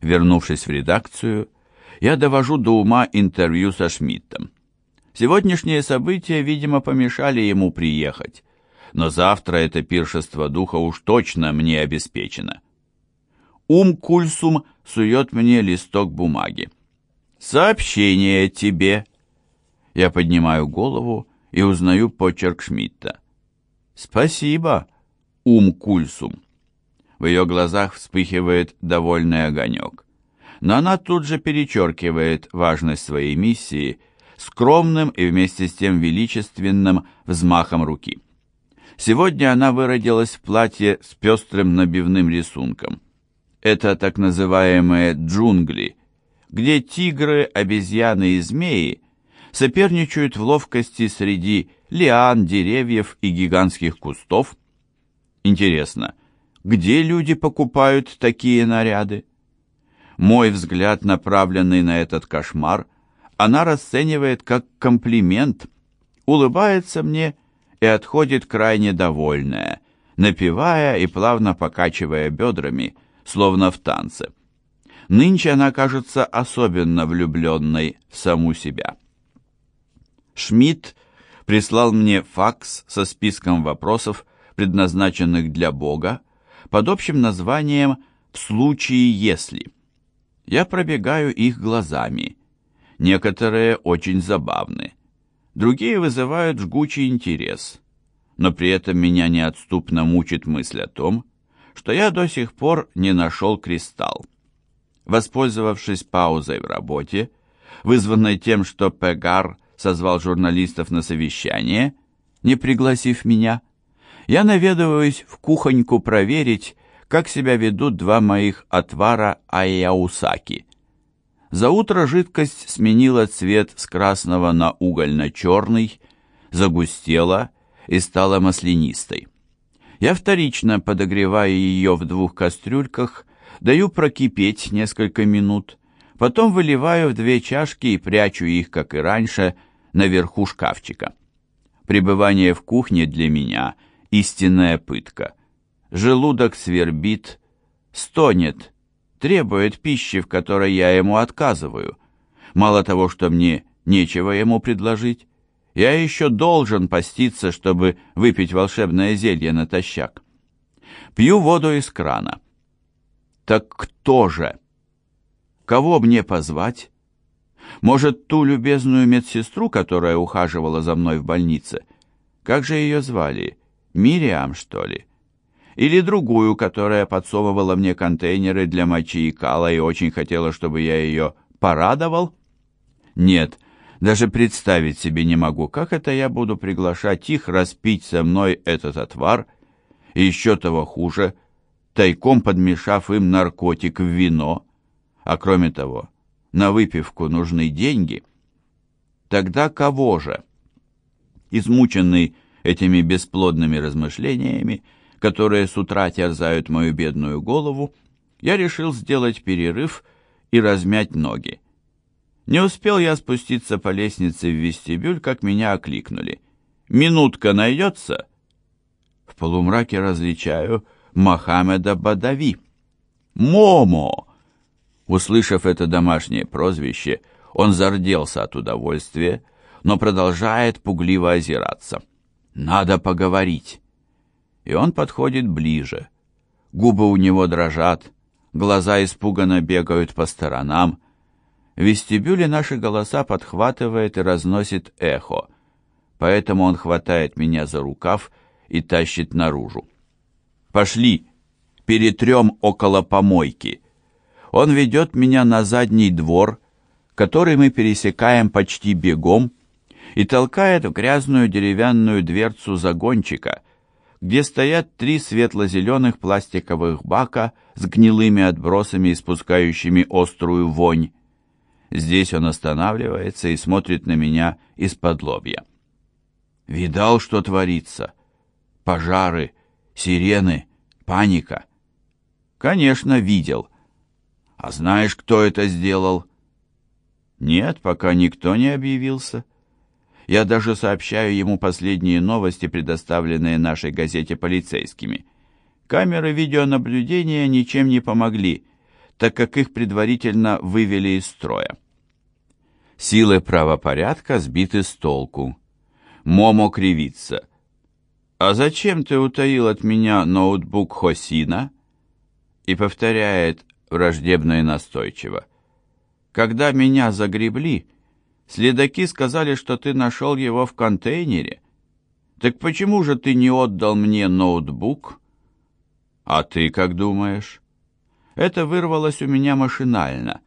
Вернувшись в редакцию, я довожу до ума интервью со Шмидтом. Сегодняшние события, видимо, помешали ему приехать, но завтра это пиршество духа уж точно мне обеспечено. Ум Кульсум сует мне листок бумаги. «Сообщение тебе!» Я поднимаю голову и узнаю почерк Шмидта. «Спасибо, Ум Кульсум!» В ее глазах вспыхивает довольный огонек. Но она тут же перечеркивает важность своей миссии скромным и вместе с тем величественным взмахом руки. Сегодня она выродилась в платье с пестрым набивным рисунком. Это так называемые джунгли, где тигры, обезьяны и змеи соперничают в ловкости среди лиан, деревьев и гигантских кустов. Интересно, где люди покупают такие наряды? Мой взгляд, направленный на этот кошмар, она расценивает как комплимент, улыбается мне и отходит крайне довольная, напевая и плавно покачивая бедрами, словно в танце. Нынче она кажется особенно влюбленной в саму себя. Шмидт прислал мне факс со списком вопросов, предназначенных для Бога, под общим названием «В случае если». Я пробегаю их глазами. Некоторые очень забавны, другие вызывают жгучий интерес, но при этом меня неотступно мучит мысль о том, что я до сих пор не нашел кристалл. Воспользовавшись паузой в работе, вызванной тем, что Пегар созвал журналистов на совещание, не пригласив меня, я наведываюсь в кухоньку проверить, как себя ведут два моих отвара Айяусаки. За утро жидкость сменила цвет с красного на угольно-черный, загустела и стала маслянистой. Я вторично подогреваю ее в двух кастрюльках, даю прокипеть несколько минут, потом выливаю в две чашки и прячу их, как и раньше, наверху шкафчика. Пребывание в кухне для меня – истинная пытка. Желудок свербит, стонет, требует пищи, в которой я ему отказываю. Мало того, что мне нечего ему предложить, я еще должен поститься, чтобы выпить волшебное зелье натощак. Пью воду из крана. Так кто же? Кого мне позвать? Может, ту любезную медсестру, которая ухаживала за мной в больнице? Как же ее звали? Мириам, что ли? Или другую, которая подсовывала мне контейнеры для мочи и кала и очень хотела, чтобы я ее порадовал? Нет, даже представить себе не могу, как это я буду приглашать их распить со мной этот отвар, и еще того хуже, тайком подмешав им наркотик в вино, а кроме того, на выпивку нужны деньги. Тогда кого же? Измученный этими бесплодными размышлениями, которые с утра терзают мою бедную голову, я решил сделать перерыв и размять ноги. Не успел я спуститься по лестнице в вестибюль, как меня окликнули. «Минутка найдется?» В полумраке различаю Мохаммеда Бадави. «Момо!» Услышав это домашнее прозвище, он зарделся от удовольствия, но продолжает пугливо озираться. Надо поговорить. И он подходит ближе. Губы у него дрожат, глаза испуганно бегают по сторонам. В вестибюле наши голоса подхватывает и разносит эхо. Поэтому он хватает меня за рукав и тащит наружу. «Пошли, перетрем около помойки». Он ведет меня на задний двор, который мы пересекаем почти бегом, и толкает в грязную деревянную дверцу загончика, где стоят три светло-зеленых пластиковых бака с гнилыми отбросами, испускающими острую вонь. Здесь он останавливается и смотрит на меня из-под лобья. Видал, что творится? Пожары, сирены, паника. Конечно, видел. А знаешь, кто это сделал? Нет, пока никто не объявился. Я даже сообщаю ему последние новости, предоставленные нашей газете полицейскими. Камеры видеонаблюдения ничем не помогли, так как их предварительно вывели из строя. Силы правопорядка сбиты с толку. Момо кривится. «А зачем ты утаил от меня ноутбук Хосина?» И повторяет враждебно и настойчиво. «Когда меня загребли, следаки сказали, что ты нашел его в контейнере. Так почему же ты не отдал мне ноутбук?» «А ты как думаешь?» Это вырвалось у меня машинально,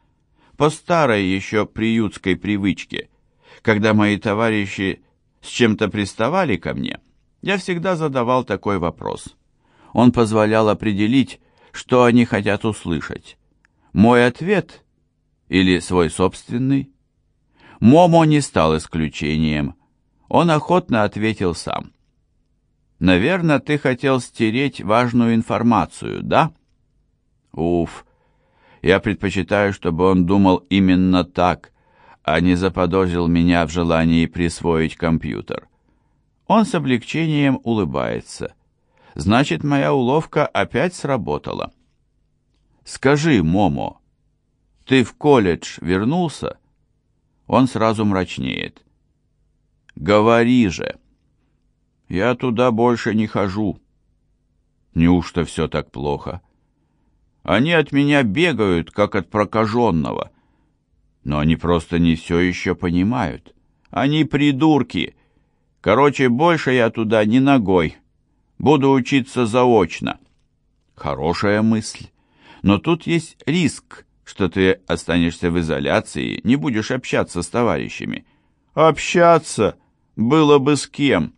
по старой еще приютской привычке, когда мои товарищи с чем-то приставали ко мне, я всегда задавал такой вопрос. Он позволял определить, что они хотят услышать. Мой ответ или свой собственный? Момо не стал исключением. Он охотно ответил сам. «Наверное, ты хотел стереть важную информацию, да?» Уф, я предпочитаю, чтобы он думал именно так, а не заподозрил меня в желании присвоить компьютер. Он с облегчением улыбается. Значит, моя уловка опять сработала. Скажи, Момо, ты в колледж вернулся? Он сразу мрачнеет. Говори же. Я туда больше не хожу. Неужто все так плохо? — они от меня бегают, как от прокаженного. Но они просто не все еще понимают. Они придурки. Короче, больше я туда не ногой. Буду учиться заочно. Хорошая мысль. Но тут есть риск, что ты останешься в изоляции, не будешь общаться с товарищами. Общаться? Было бы с кем.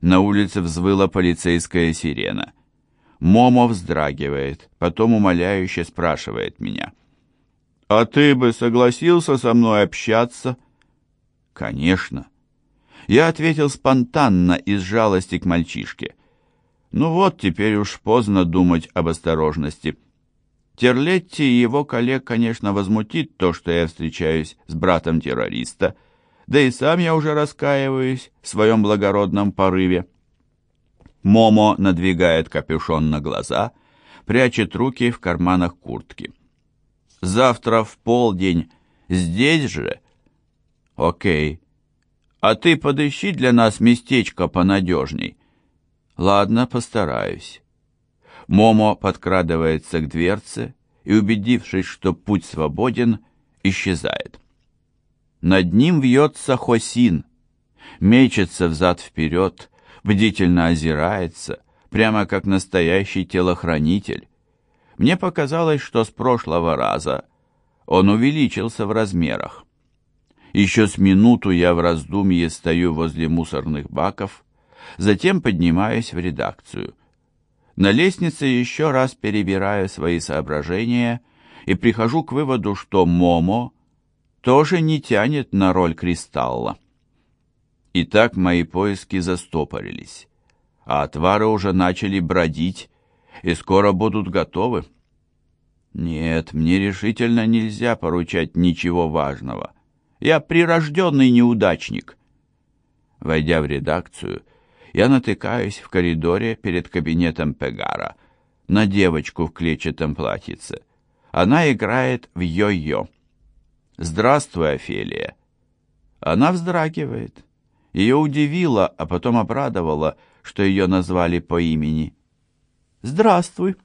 На улице взвыла полицейская сирена. Момо вздрагивает, потом умоляюще спрашивает меня. «А ты бы согласился со мной общаться?» «Конечно». Я ответил спонтанно из жалости к мальчишке. Ну вот, теперь уж поздно думать об осторожности. Терлетти и его коллег, конечно, возмутит то, что я встречаюсь с братом террориста, да и сам я уже раскаиваюсь в своем благородном порыве. Момо надвигает капюшон на глаза, прячет руки в карманах куртки. «Завтра в полдень здесь же?» «Окей. А ты подыщи для нас местечко понадежней». «Ладно, постараюсь». Момо подкрадывается к дверце и, убедившись, что путь свободен, исчезает. Над ним вьется Хосин, мечется взад-вперед, бдительно озирается, прямо как настоящий телохранитель. Мне показалось, что с прошлого раза он увеличился в размерах. Еще с минуту я в раздумье стою возле мусорных баков, затем поднимаюсь в редакцию. На лестнице еще раз перебираю свои соображения и прихожу к выводу, что Момо тоже не тянет на роль кристалла. И так мои поиски застопорились, а отвары уже начали бродить и скоро будут готовы. Нет, мне решительно нельзя поручать ничего важного. Я прирожденный неудачник. Войдя в редакцию, я натыкаюсь в коридоре перед кабинетом Пегара на девочку в клетчатом платьице. Она играет в йо-йо. «Здравствуй, Офелия». Она вздрагивает. Ее удивило, а потом обрадовало, что ее назвали по имени. «Здравствуй»,